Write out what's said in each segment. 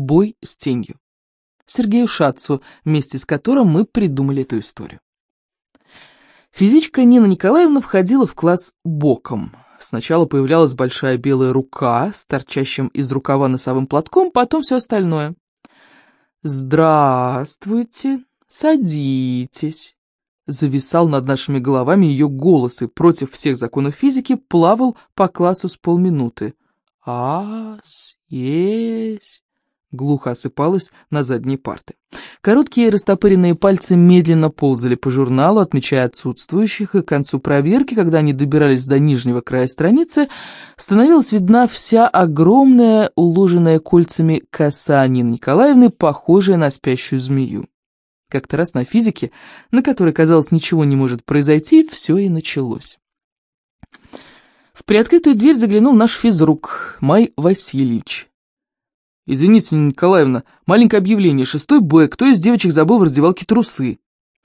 «Бой с тенью». Сергею Шацу, вместе с которым мы придумали эту историю. Физичка Нина Николаевна входила в класс боком. Сначала появлялась большая белая рука с торчащим из рукава носовым платком, потом все остальное. «Здравствуйте, садитесь», зависал над нашими головами ее голос и против всех законов физики плавал по классу с полминуты. «Ас, есть», глухо осыпалась на задние парты. Короткие растопыренные пальцы медленно ползали по журналу, отмечая отсутствующих, и к концу проверки, когда они добирались до нижнего края страницы, становилась видна вся огромная, уложенная кольцами коса Нины Николаевны, похожая на спящую змею. Как-то раз на физике, на которой, казалось, ничего не может произойти, все и началось. В приоткрытую дверь заглянул наш физрук, Май Васильевич. «Извините, Николаевна, маленькое объявление. Шестой Б. Кто из девочек забыл в раздевалке трусы?»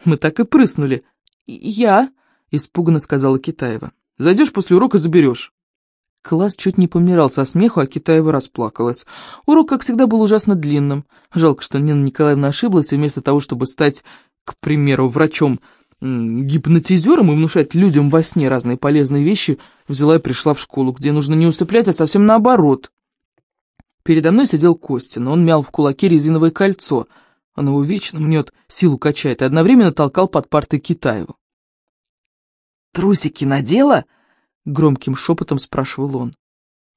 Мы так и прыснули. «Я?» — испуганно сказала Китаева. «Зайдешь после урока, заберешь». Класс чуть не помирал со смеху, а Китаева расплакалась. Урок, как всегда, был ужасно длинным. Жалко, что Нина Николаевна ошиблась, и вместо того, чтобы стать, к примеру, врачом, гипнотизером и внушать людям во сне разные полезные вещи, взяла и пришла в школу, где нужно не усыплять, а совсем наоборот. Передо мной сидел Костин, он мял в кулаке резиновое кольцо. Он его вечно мнет, силу качает, и одновременно толкал под партой Китаеву. «Трусики надела?» — громким шепотом спрашивал он.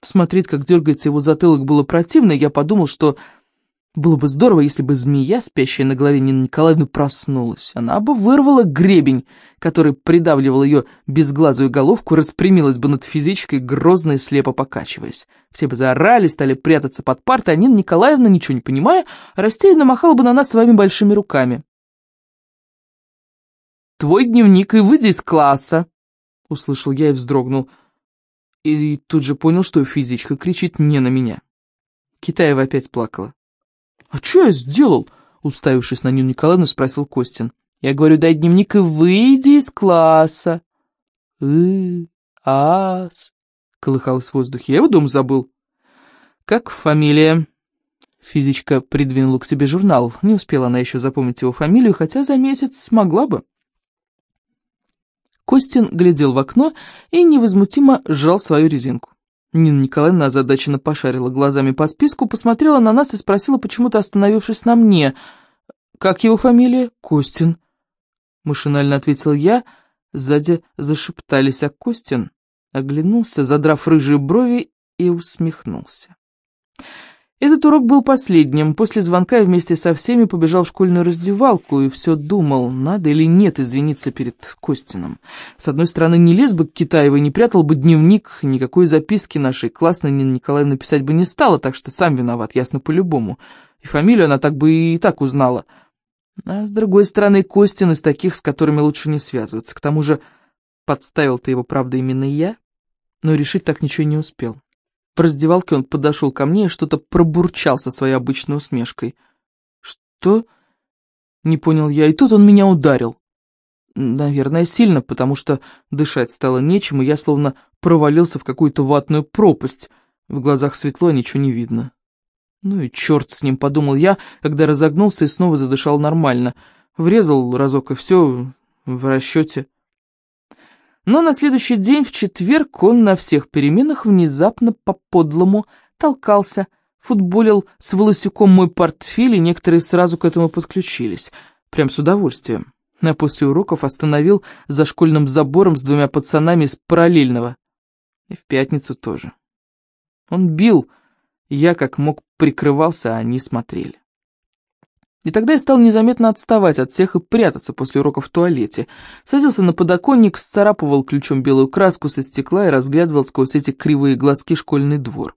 Смотреть, как дергается его затылок, было противно, и я подумал, что было бы здорово, если бы змея, спящая на голове Нины Николаевны, проснулась. Она бы вырвала гребень, который придавливал ее безглазую головку, распрямилась бы над физичкой, грозно и слепо покачиваясь. Все бы заорали, стали прятаться под партой, а Нина Николаевна, ничего не понимая, растерянно махала бы на нас своими большими руками. «Твой дневник и выйди из класса!» — услышал я и вздрогнул. И тут же понял, что физичка кричит не на меня. Китаева опять плакала. «А что я сделал?» — уставившись на Нину Николаевну, спросил Костин. «Я говорю, дай дневник и выйди из класса». «И, ас», — колыхалось в воздухе. «Я его дом забыл». «Как фамилия?» Физичка придвинула к себе журнал. Не успела она еще запомнить его фамилию, хотя за месяц смогла бы. Костин глядел в окно и невозмутимо сжал свою резинку. Нина Николаевна озадаченно пошарила глазами по списку, посмотрела на нас и спросила, почему-то остановившись на мне. «Как его фамилия?» «Костин». Машинально ответил я. Сзади зашептались, а Костин оглянулся, задрав рыжие брови, и усмехнулся. Этот урок был последним. После звонка я вместе со всеми побежал в школьную раздевалку и все думал, надо или нет извиниться перед Костином. С одной стороны, не лез бы к Китаевой, не прятал бы дневник, никакой записки нашей классной Нина Николаевна писать бы не стала, так что сам виноват, ясно по-любому. И фамилию она так бы и так узнала. А с другой стороны, Костин из таких, с которыми лучше не связываться. К тому же, подставил-то его, правда, именно я, но решить так ничего не успел. В раздевалке он подошел ко мне и что-то пробурчал со своей обычной усмешкой. «Что?» — не понял я, и тут он меня ударил. Наверное, сильно, потому что дышать стало нечем, и я словно провалился в какую-то ватную пропасть. В глазах светло, ничего не видно. Ну и черт с ним, подумал я, когда разогнулся и снова задышал нормально. Врезал разок, и все в расчете. Но на следующий день, в четверг, он на всех переменах внезапно по-подлому толкался, футболил с Волосюком мой портфель, и некоторые сразу к этому подключились. Прям с удовольствием. А после уроков остановил за школьным забором с двумя пацанами из параллельного. И в пятницу тоже. Он бил, я как мог прикрывался, а они смотрели. И тогда я стал незаметно отставать от всех и прятаться после уроков в туалете. Садился на подоконник, сцарапывал ключом белую краску со стекла и разглядывал сквозь эти кривые глазки школьный двор.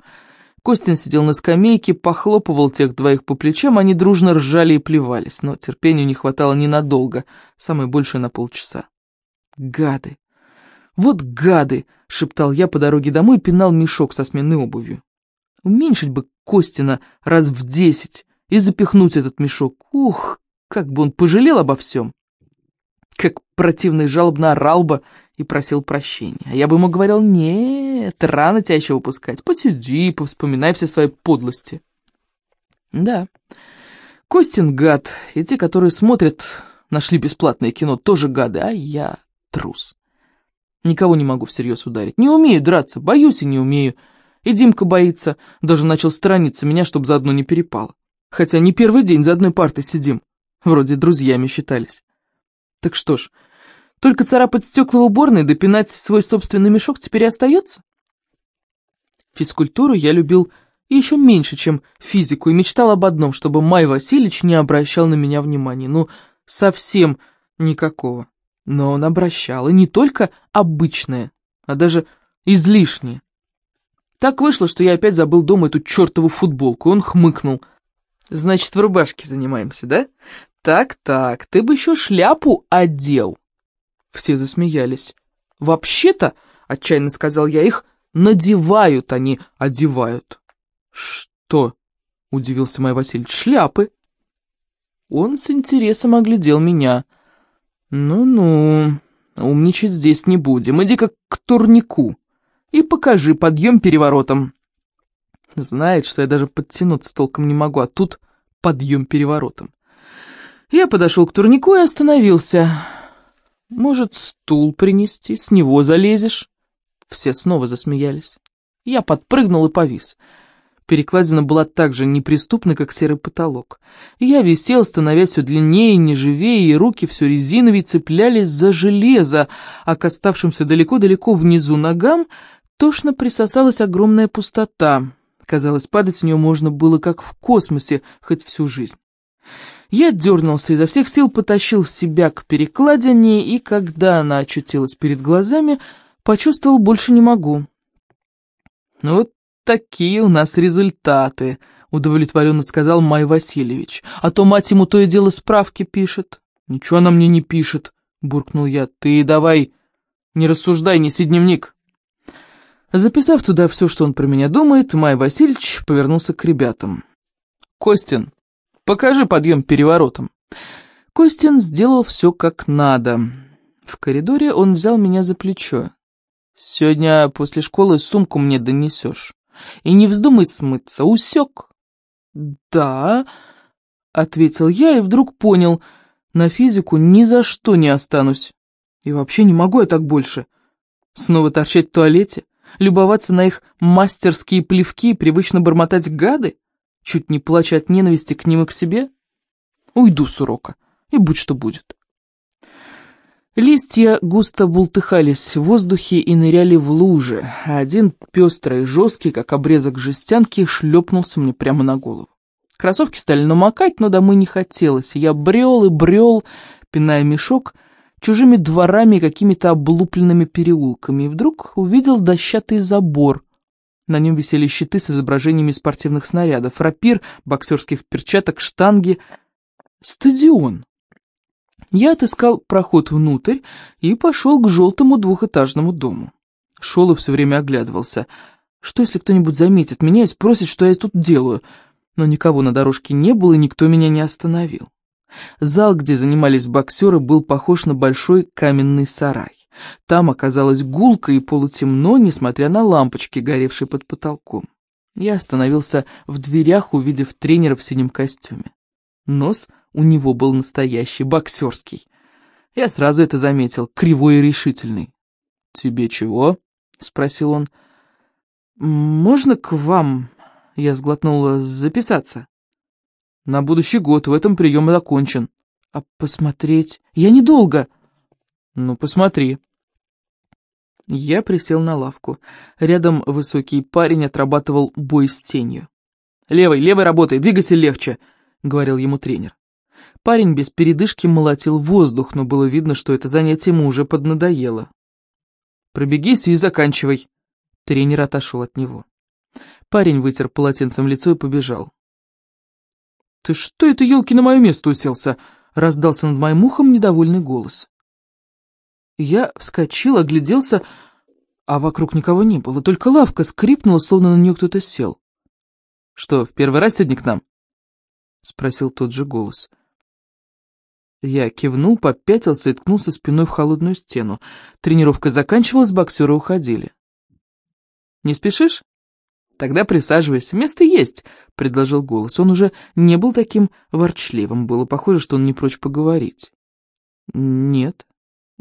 Костин сидел на скамейке, похлопывал тех двоих по плечам, они дружно ржали и плевались, но терпению не хватало ненадолго, самое большее на полчаса. «Гады! Вот гады!» — шептал я по дороге домой и пинал мешок со сменной обувью. «Уменьшить бы Костина раз в десять!» И запихнуть этот мешок. Ух, как бы он пожалел обо всем. Как противный жалобно орал бы и просил прощения. А я бы ему говорил, нет, рано тебя еще выпускать. Посиди, повспоминай все свои подлости. Да, Костин гад, и те, которые смотрят, нашли бесплатное кино, тоже гады, а я трус. Никого не могу всерьез ударить. Не умею драться, боюсь и не умею. И Димка боится, даже начал сторониться меня, чтобы заодно не перепало. Хотя не первый день за одной партой сидим. Вроде друзьями считались. Так что ж, только царапать стекла уборной, допинать свой собственный мешок теперь и остается? Физкультуру я любил еще меньше, чем физику, и мечтал об одном, чтобы Май Васильевич не обращал на меня внимания. Ну, совсем никакого. Но он обращал, и не только обычное, а даже излишнее. Так вышло, что я опять забыл дома эту чертову футболку, и он хмыкнул. «Значит, в рубашке занимаемся, да? Так-так, ты бы еще шляпу одел». Все засмеялись. «Вообще-то, — отчаянно сказал я, — их надевают, они одевают». «Что?» — удивился мой Васильевич. «Шляпы». Он с интересом оглядел меня. «Ну-ну, умничать здесь не будем. Иди-ка к турнику и покажи подъем переворотом». Знает, что я даже подтянуться толком не могу, а тут подъем переворотом. Я подошел к турнику и остановился. «Может, стул принести, с него залезешь?» Все снова засмеялись. Я подпрыгнул и повис. Перекладина была так же неприступна, как серый потолок. Я висел, становясь все длиннее и неживее, и руки все резиновее цеплялись за железо, а к оставшимся далеко-далеко внизу ногам тошно присосалась огромная пустота. Казалось, падать в нее можно было, как в космосе, хоть всю жизнь. Я дернулся изо всех сил, потащил себя к перекладине, и когда она очутилась перед глазами, почувствовал, больше не могу. Ну вот такие у нас результаты», — удовлетворенно сказал Май Васильевич. «А то мать ему то и дело справки пишет». «Ничего она мне не пишет», — буркнул я. «Ты давай, не рассуждай, неси дневник». Записав туда все, что он про меня думает, Май Васильевич повернулся к ребятам. «Костин, покажи подъем переворотом». Костин сделал все как надо. В коридоре он взял меня за плечо. «Сегодня после школы сумку мне донесешь». И не вздумай смыться, усек. Да, ответил я и вдруг понял, на физику ни за что не останусь. И вообще не могу я так больше. Снова торчать в туалете, любоваться на их мастерские плевки и привычно бормотать гады, чуть не плача от ненависти к ним и к себе. Уйду с урока, и будь что будет. Листья густо бултыхались в воздухе и ныряли в лужи, а один пестрый, жесткий, как обрезок жестянки, шлепнулся мне прямо на голову. Кроссовки стали намокать, но домой не хотелось, я брел и брел, пиная мешок, чужими дворами и какими-то облупленными переулками, и вдруг увидел дощатый забор. На нем висели щиты с изображениями спортивных снарядов, рапир, боксерских перчаток, штанги. Стадион. Я отыскал проход внутрь и пошел к желтому двухэтажному дому. Шел и все время оглядывался. Что, если кто-нибудь заметит меня и спросит, что я тут делаю? Но никого на дорожке не было, и никто меня не остановил. Зал, где занимались боксеры, был похож на большой каменный сарай. Там оказалось гулко и полутемно, несмотря на лампочки, горевшие под потолком. Я остановился в дверях, увидев тренера в синем костюме. Нос у него был настоящий, боксерский. Я сразу это заметил, кривой и решительный. «Тебе чего?» — спросил он. «Можно к вам?» — я сглотнула. «Записаться?» «На будущий год, в этом прием закончен». «А посмотреть?» «Я недолго». «Ну, посмотри». Я присел на лавку. Рядом высокий парень отрабатывал бой с тенью. «Левой, левой работай, двигайся легче», — говорил ему тренер. Парень без передышки молотил воздух, но было видно, что это занятие ему уже поднадоело. «Пробегись и заканчивай!» Тренер отошел от него. Парень вытер полотенцем лицо и побежал. «Ты что это, елки, на мое место уселся?» — раздался над моим ухом недовольный голос. Я вскочил, огляделся, а вокруг никого не было, только лавка скрипнула, словно на нее кто-то сел. «Что, в первый раз сегодня к нам?» — спросил тот же голос. Я кивнул, попятился и ткнулся спиной в холодную стену. Тренировка заканчивалась, боксеры уходили. «Не спешишь?» Тогда присаживайся, место есть, — предложил голос. Он уже не был таким ворчливым, было похоже, что он не прочь поговорить. Нет,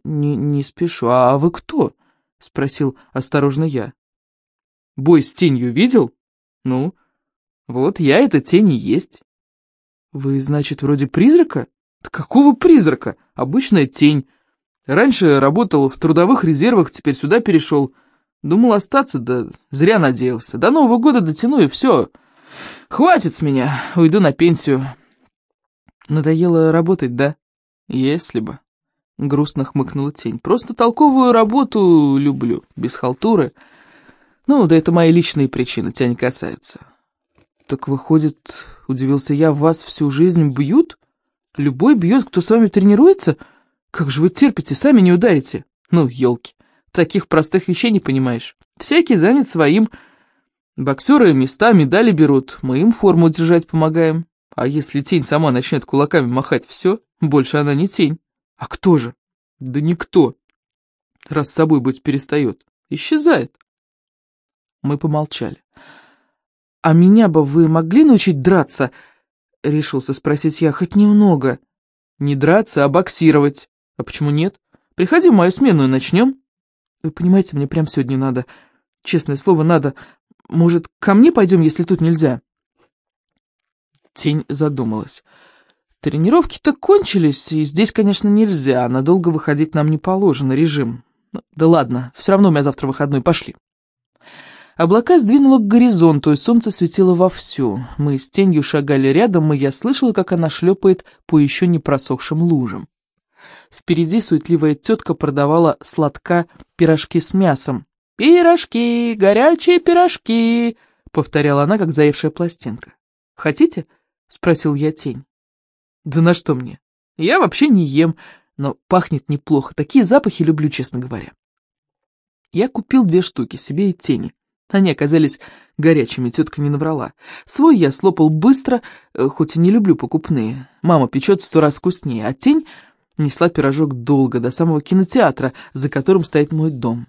не, не спешу. А вы кто? — спросил осторожно я. Бой с тенью видел? Ну, вот я эта тень и есть. Вы, значит, вроде призрака? Да какого призрака? Обычная тень. Раньше работал в трудовых резервах, теперь сюда перешел. Думал остаться, да зря надеялся. До Нового года дотяну и все. Хватит с меня, уйду на пенсию. Надоело работать, да? Если бы. Грустно хмыкнула тень. Просто толковую работу люблю, без халтуры. Ну, да это мои личные причины, тебя не касаются. Так выходит, удивился я, вас всю жизнь бьют? Любой бьет, кто с вами тренируется? Как же вы терпите, сами не ударите? Ну, елки. Таких простых вещей не понимаешь. Всякий занят своим. Боксеры места, медали берут, мы им форму держать помогаем. А если тень сама начнет кулаками махать, все, больше она не тень. А кто же? Да никто. Раз с собой быть перестает. Исчезает. Мы помолчали. «А меня бы вы могли научить драться?» — решился спросить я, хоть немного. «Не драться, а боксировать. А почему нет? Приходи в мою смену и начнем». Вы понимаете, мне прям сегодня надо. Честное слово, надо. Может, ко мне пойдем, если тут нельзя?» Тень задумалась. «Тренировки-то кончились, и здесь, конечно, нельзя. Надолго выходить нам не положено, режим. Ну, да ладно, все равно у меня завтра выходной, пошли». Облака сдвинуло к горизонту, и солнце светило вовсю. Мы с тенью шагали рядом, и я слышала, как она шлепает по еще не просохшим лужам. Впереди суетливая тетка продавала сладка пирожки с мясом. «Пирожки, горячие пирожки!» — повторяла она, как заевшая пластинка. «Хотите?» — спросил я тень. «Да на что мне? Я вообще не ем, но пахнет неплохо. Такие запахи люблю, честно говоря». Я купил две штуки, себе и тени. Они оказались горячими, тетка не наврала. Свой я слопал быстро, э, хоть и не люблю покупные. Мама печет в сто раз вкуснее, а тень Несла пирожок долго, до самого кинотеатра, за которым стоит мой дом.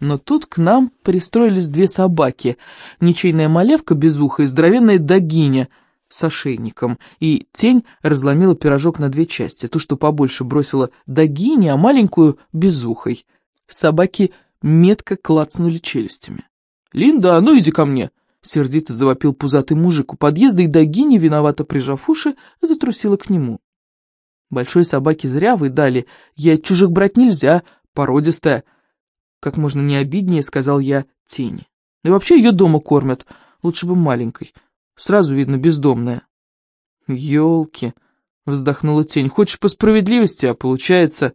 Но тут к нам пристроились две собаки, ничейная малявка без уха и здоровенная догиня с ошейником, и тень разломила пирожок на две части, ту, что побольше бросила догиня, а маленькую — безухой. Собаки метко клацнули челюстями. «Линда, а ну иди ко мне!» — сердито завопил пузатый мужик у подъезда, и догиня, виновато прижав уши, затрусила к нему. Большой собаке зря вы дали, ей чужих брать нельзя, породистая. Как можно не обиднее, сказал я тени. И вообще ее дома кормят, лучше бы маленькой. Сразу видно бездомная. Ёлки, вздохнула тень, хочешь по справедливости, а получается...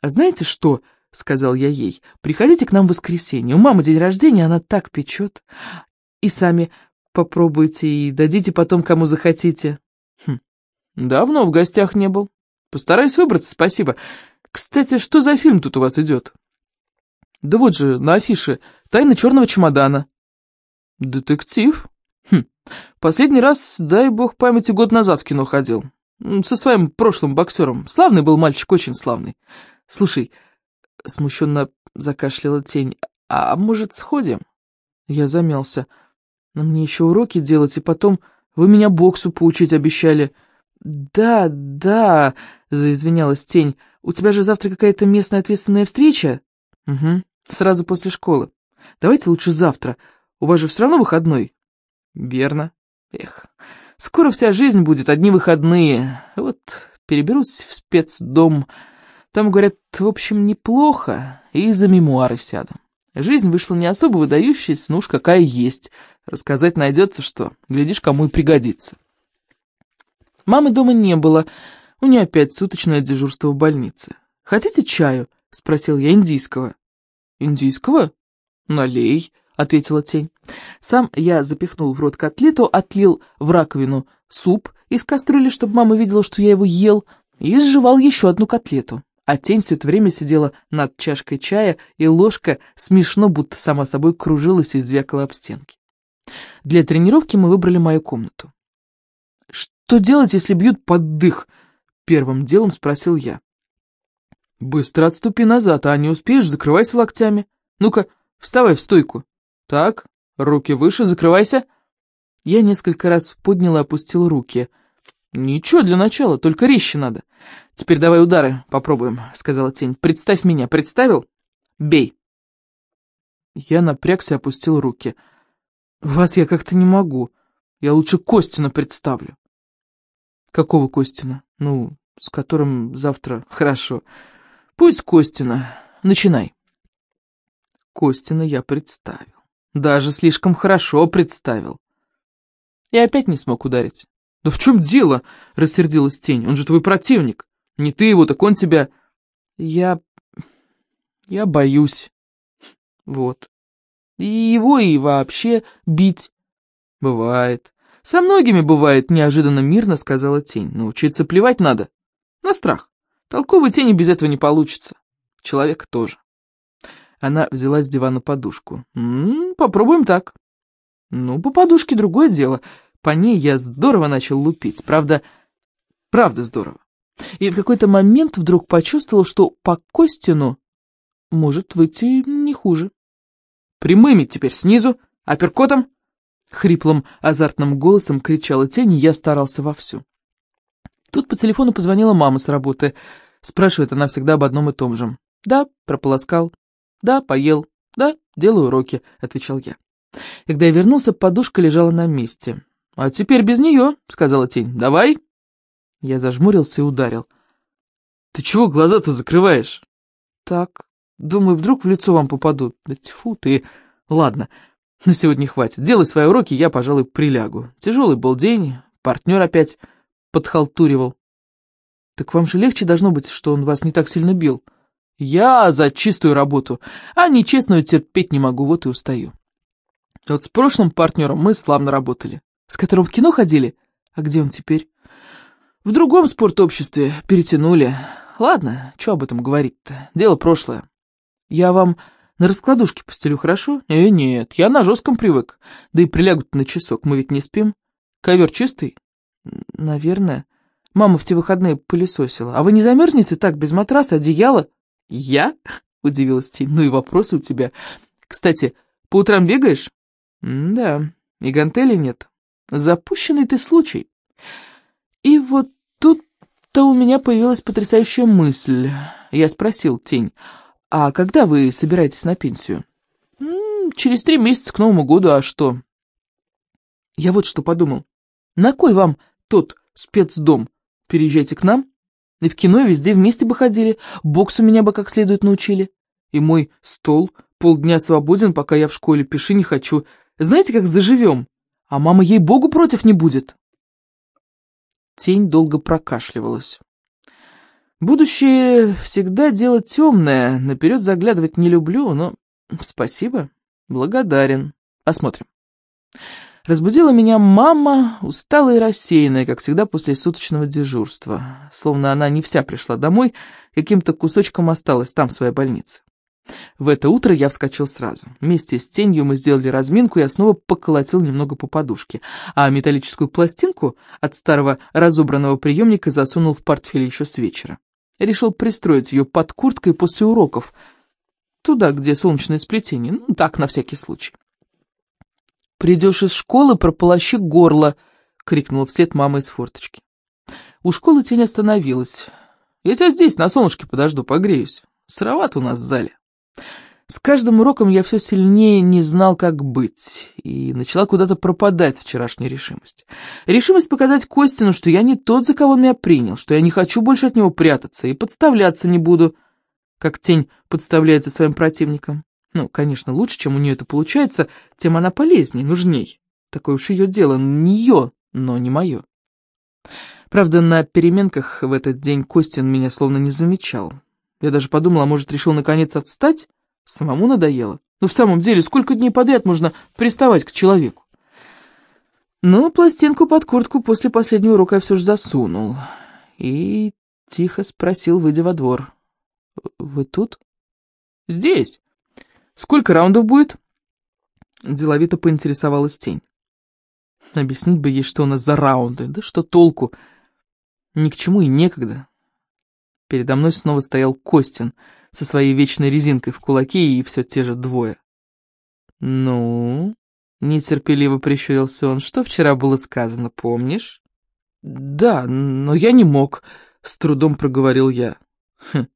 А знаете что, сказал я ей, приходите к нам в воскресенье, у мамы день рождения, она так печет. И сами попробуйте и дадите потом, кому захотите. Хм, давно в гостях не был. Постараюсь выбраться, спасибо. Кстати, что за фильм тут у вас идет? Да вот же, на афише. «Тайна черного чемодана». Детектив? Хм. Последний раз, дай бог памяти, год назад в кино ходил. Со своим прошлым боксером. Славный был мальчик, очень славный. Слушай, смущенно закашляла тень, а может, сходим? Я замялся. Мне еще уроки делать, и потом вы меня боксу поучить обещали. «Да, да», — заизвинялась тень, — «у тебя же завтра какая-то местная ответственная встреча?» «Угу, сразу после школы. Давайте лучше завтра. У вас же все равно выходной». «Верно. Эх, скоро вся жизнь будет, одни выходные. Вот переберусь в спецдом. Там, говорят, в общем, неплохо, и за мемуары сяду. Жизнь вышла не особо выдающаяся, ну уж какая есть. Рассказать найдется что, глядишь, кому и пригодится». Мамы дома не было, у нее опять суточное дежурство в больнице. «Хотите чаю?» — спросил я индийского. «Индийского? Налей», — ответила тень. Сам я запихнул в рот котлету, отлил в раковину суп из кастрюли, чтобы мама видела, что я его ел, и сживал еще одну котлету. А тень все это время сидела над чашкой чая, и ложка смешно, будто сама собой кружилась и звякала об стенки. Для тренировки мы выбрали мою комнату. «Что делать, если бьют под дых?» — первым делом спросил я. «Быстро отступи назад, а не успеешь, закрывайся локтями. Ну-ка, вставай в стойку. Так, Руки выше, закрывайся. Я несколько раз поднял и опустил руки. Ничего для начала, только резче надо. Теперь давай удары попробуем, сказала тень. Представь меня, представил? Бей. Я напрягся, опустил руки. Вас я как-то не могу. Я лучше Костина представлю. Какого Костина? Ну, с которым завтра... Хорошо. Пусть Костина. Начинай. Костина я представил. Даже слишком хорошо представил. И опять не смог ударить. «Да в чем дело?» — рассердилась тень. «Он же твой противник. Не ты его, так он тебя...» «Я... я боюсь. Вот. И его, и вообще бить. Бывает. Со многими бывает, неожиданно мирно сказала тень. Научиться плевать надо. На страх. Толковой тени без этого не получится. Человек тоже. Она взяла с дивана подушку. «М -м, «Попробуем так». «Ну, по подушке другое дело. По ней я здорово начал лупить. Правда, правда здорово. И в какой-то момент вдруг почувствовал, что по Костину может выйти не хуже. «Прямыми теперь снизу, апперкотом!» Хриплым, азартным голосом кричала тень, и я старался вовсю. Тут по телефону позвонила мама с работы. Спрашивает она всегда об одном и том же. «Да, прополоскал. Да, поел. Да, делаю уроки», — отвечал я. Когда я вернулся, подушка лежала на месте. «А теперь без нее», — сказала тень. «Давай». Я зажмурился и ударил. «Ты чего глаза-то закрываешь?» «Так, думаю, вдруг в лицо вам попадут. Да тьфу ты. Ладно, на сегодня хватит. Делай свои уроки, я, пожалуй, прилягу. Тяжелый был день, партнер опять подхалтуривал. Так вам же легче должно быть, что он вас не так сильно бил. Я за чистую работу, а нечестную терпеть не могу, вот и устаю. Вот с прошлым партнером мы славно работали. С которым в кино ходили? А где он теперь? В другом спортобществе перетянули. Ладно, что об этом говорить-то? Дело прошлое. Я вам на раскладушке постелю, хорошо? Э, нет, я на жестком привык. Да и прилягут на часок, мы ведь не спим. Ковер чистый? Наверное. Мама в те выходные пылесосила. А вы не замерзнете так, без матраса, одеяла? Я? Удивилась Тень. Ну и вопросы у тебя. Кстати, по утрам бегаешь? М да, и гантели нет. Запущенный ты случай. И вот тут-то у меня появилась потрясающая мысль. Я спросил Тень, а когда вы собираетесь на пенсию? Через три месяца к Новому году, а что? Я вот что подумал. На кой вам тот спецдом? Переезжайте к нам, и в кино везде вместе бы ходили, боксу меня бы как следует научили. И мой стол полдня свободен, пока я в школе пиши не хочу. Знаете, как заживем? А мама ей-богу против не будет. Тень долго прокашливалась. Будущее всегда дело темное, наперед заглядывать не люблю, но спасибо, благодарен. Посмотрим. Разбудила меня мама, усталая и рассеянная, как всегда после суточного дежурства. Словно она не вся пришла домой, каким-то кусочком осталась там, в своей больнице. В это утро я вскочил сразу. Вместе с тенью мы сделали разминку, я снова поколотил немного по подушке, а металлическую пластинку от старого разобранного приемника засунул в портфель еще с вечера. Решил пристроить ее под курткой после уроков, туда, где солнечное сплетение, ну так, на всякий случай. «Придешь из школы, прополощи горло!» — крикнула вслед мама из форточки. У школы тень остановилась. «Я тебя здесь, на солнышке подожду, погреюсь. Сыроват у нас в зале». С каждым уроком я все сильнее не знал, как быть, и начала куда-то пропадать вчерашняя решимость. Решимость показать Костину, что я не тот, за кого он меня принял, что я не хочу больше от него прятаться и подставляться не буду, как тень подставляется своим противникам. Ну, конечно, лучше, чем у нее это получается, тем она полезнее, нужней. Такое уж ее дело, не ее, но не мое. Правда, на переменках в этот день Костин меня словно не замечал. Я даже подумала, может, решил наконец отстать? Самому надоело. Ну, в самом деле, сколько дней подряд можно приставать к человеку? Но пластинку под куртку после последнего урока я все же засунул. И тихо спросил, выйдя во двор. «Вы тут?» «Здесь». Сколько раундов будет?» Деловито поинтересовалась тень. Объяснить бы ей, что у нас за раунды, да что толку. Ни к чему и некогда. Передо мной снова стоял Костин со своей вечной резинкой в кулаке и все те же двое. «Ну?» Нетерпеливо прищурился он. «Что вчера было сказано, помнишь?» «Да, но я не мог», — с трудом проговорил я. «Хм,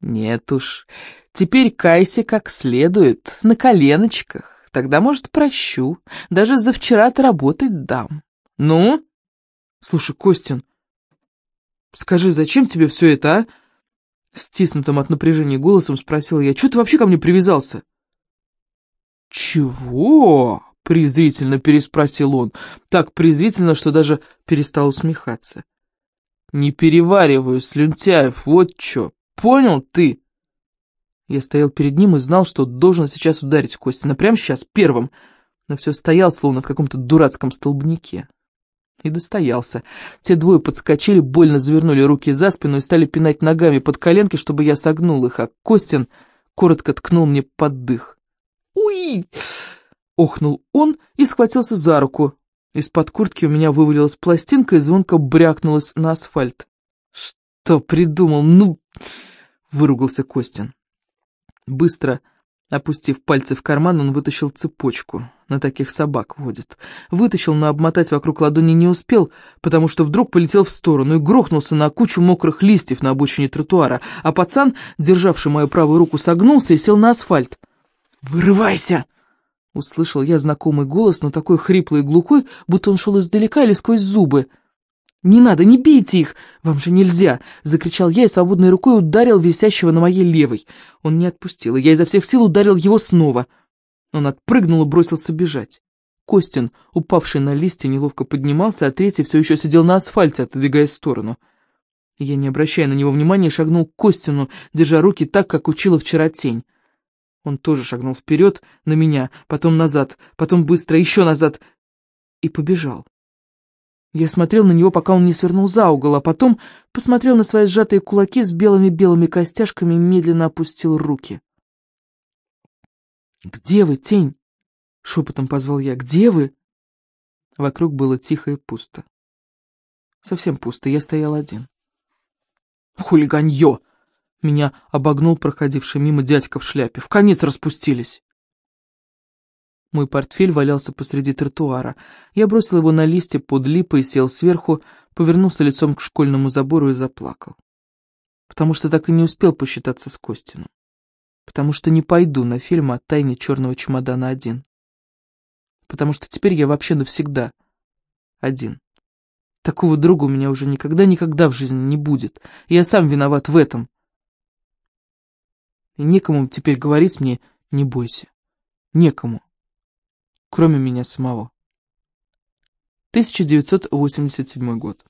нет уж. Теперь кайся как следует, на коленочках. Тогда, может, прощу. Даже за вчера отработать дам. Ну?» «Слушай, Костин, скажи, зачем тебе все это, а?» Стиснутым от напряжения голосом спросил я. «Чего ты вообще ко мне привязался?» «Чего?» презрительно переспросил он, так презрительно, что даже перестал усмехаться. «Не перевариваю, Слюнтяев, вот чё, понял ты?» Я стоял перед ним и знал, что должен сейчас ударить Костина, прямо сейчас, первым, но все стоял, словно в каком-то дурацком столбнике. И достоялся. Те двое подскочили, больно завернули руки за спину и стали пинать ногами под коленки, чтобы я согнул их, а Костин коротко ткнул мне под дых. «Уй!» Охнул он и схватился за руку. Из-под куртки у меня вывалилась пластинка и звонко брякнулась на асфальт. «Что придумал? Ну...» — выругался Костин. Быстро опустив пальцы в карман, он вытащил цепочку. На таких собак водит. Вытащил, но обмотать вокруг ладони не успел, потому что вдруг полетел в сторону и грохнулся на кучу мокрых листьев на обочине тротуара, а пацан, державший мою правую руку, согнулся и сел на асфальт. «Вырывайся!» Услышал я знакомый голос, но такой хриплый и глухой, будто он шел издалека или сквозь зубы. «Не надо, не бейте их! Вам же нельзя!» — закричал я и свободной рукой ударил висящего на моей левой. Он не отпустил, и я изо всех сил ударил его снова. Он отпрыгнул и бросился бежать. Костин, упавший на листья, неловко поднимался, а третий все еще сидел на асфальте, отодвигая в сторону. Я, не обращая на него внимания, шагнул к Костину, держа руки так, как учила вчера тень. Он тоже шагнул вперед на меня, потом назад, потом быстро, еще назад и побежал. Я смотрел на него, пока он не свернул за угол, а потом посмотрел на свои сжатые кулаки с белыми-белыми костяшками и медленно опустил руки. «Где вы, тень?» — шепотом позвал я. «Где вы?» Вокруг было тихо и пусто. Совсем пусто, я стоял один. «Хулиганье!» Меня обогнул проходивший мимо дядька в шляпе. В конец распустились. Мой портфель валялся посреди тротуара. Я бросил его на листья под липой, сел сверху, повернулся лицом к школьному забору и заплакал. Потому что так и не успел посчитаться с Костином. Потому что не пойду на фильм о тайне черного чемодана один. Потому что теперь я вообще навсегда один. Такого друга у меня уже никогда-никогда в жизни не будет. Я сам виноват в этом и некому теперь говорить мне «не бойся». Некому. Кроме меня самого. 1987 год.